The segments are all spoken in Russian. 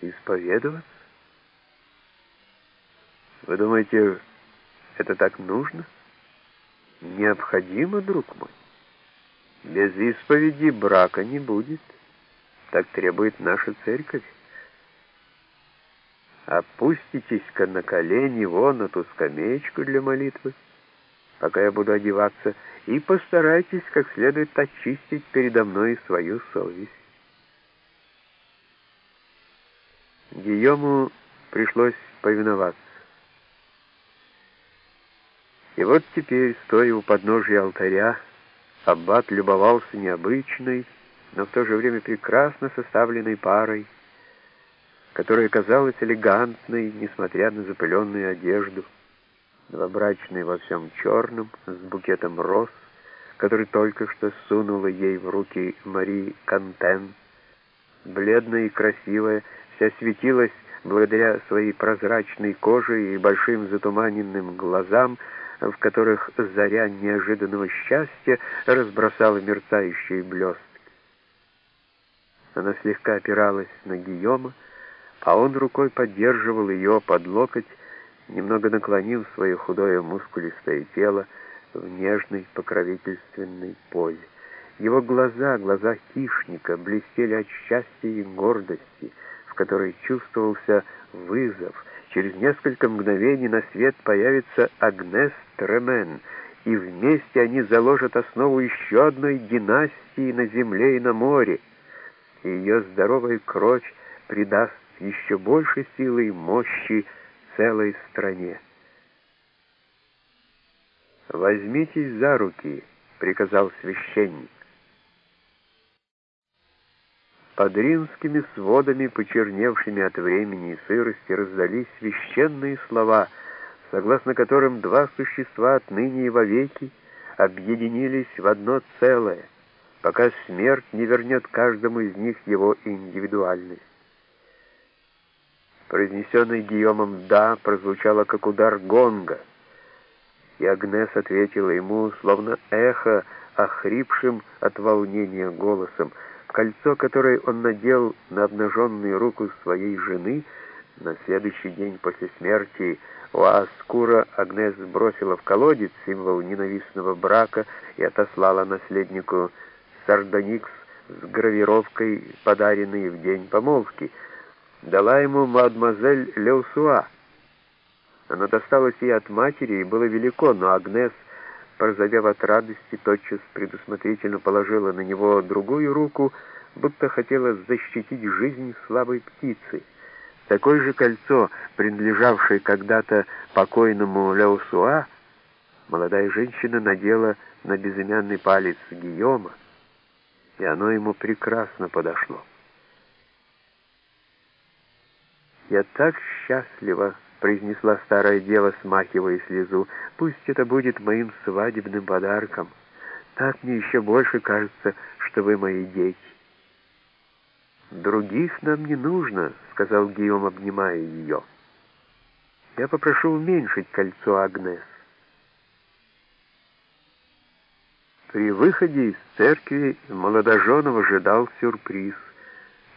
Исповедоваться? Вы думаете, это так нужно? Необходимо, друг мой. Без исповеди брака не будет. Так требует наша церковь. Опуститесь-ка на колени вон на ту скамеечку для молитвы, пока я буду одеваться, и постарайтесь как следует очистить передо мной свою совесть. Гийому пришлось повиноваться. И вот теперь, стоя у подножия алтаря, аббат любовался необычной, но в то же время прекрасно составленной парой, которая казалась элегантной, несмотря на запыленную одежду, новобрачной во всем черном, с букетом роз, который только что сунула ей в руки Мари Кантен, бледная и красивая, вся светилась благодаря своей прозрачной коже и большим затуманенным глазам, в которых заря неожиданного счастья разбросала мерцающие блестки. Она слегка опиралась на Гийома, а он рукой поддерживал ее под локоть, немного наклонив свое худое мускулистое тело в нежной покровительственной позе. Его глаза, глаза хищника, блестели от счастья и гордости, в которой чувствовался вызов — Через несколько мгновений на свет появится Агнес Тремен, и вместе они заложат основу еще одной династии на земле и на море. И ее здоровая кровь придаст еще больше силы и мощи целой стране. «Возьмитесь за руки», — приказал священник. Под римскими сводами, почерневшими от времени и сырости, раздались священные слова, согласно которым два существа отныне и вовеки объединились в одно целое, пока смерть не вернет каждому из них его индивидуальность. Произнесенный Гийомом «да» прозвучало как удар гонга, и Агнес ответила ему, словно эхо, охрипшим от волнения голосом — Кольцо, которое он надел на обнаженную руку своей жены, на следующий день после смерти Уаскура Агнес бросила в колодец символ ненавистного брака и отослала наследнику Сардоникс с гравировкой, подаренной в день помолвки. Дала ему мадемуазель Леусуа. Оно досталось ей от матери и было велико, но Агнес порозовев от радости, тотчас предусмотрительно положила на него другую руку, будто хотела защитить жизнь слабой птицы. Такое же кольцо, принадлежавшее когда-то покойному Ляусуа, молодая женщина надела на безымянный палец Гийома, и оно ему прекрасно подошло. «Я так счастлива!» — произнесла старая дева, смахивая слезу. «Пусть это будет моим свадебным подарком. Так мне еще больше кажется, что вы мои дети». «Других нам не нужно», — сказал Гийом, обнимая ее. «Я попрошу уменьшить кольцо Агнес». При выходе из церкви молодоженов ожидал сюрприз.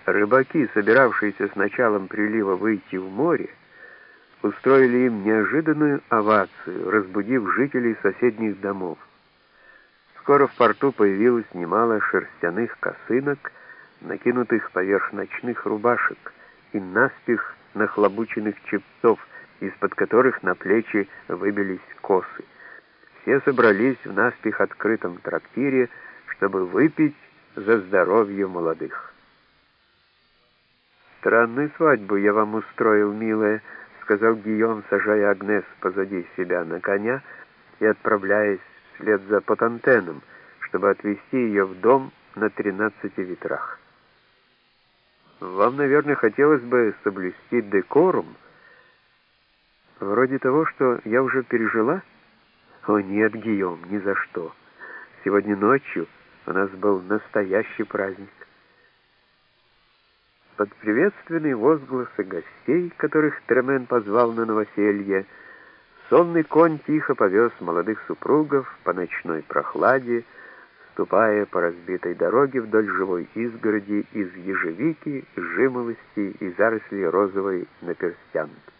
Рыбаки, собиравшиеся с началом прилива выйти в море, устроили им неожиданную овацию, разбудив жителей соседних домов. Скоро в порту появилось немало шерстяных косынок, накинутых поверх ночных рубашек и наспех нахлобученных чепцов, из-под которых на плечи выбились косы. Все собрались в наспех открытом трактире, чтобы выпить за здоровье молодых. «Странную свадьбу я вам устроил, милая», сказал Гийом, сажая Агнес позади себя на коня и отправляясь вслед за Потантеном, чтобы отвезти ее в дом на тринадцати ветрах. Вам, наверное, хотелось бы соблюсти декорум, вроде того, что я уже пережила? О нет, Гийом, ни за что. Сегодня ночью у нас был настоящий праздник под приветственные возгласы гостей, которых Тремен позвал на новоселье, сонный конь тихо повез молодых супругов по ночной прохладе, ступая по разбитой дороге вдоль живой изгороди из ежевики, жимолости и зарослей розовой наперстянки.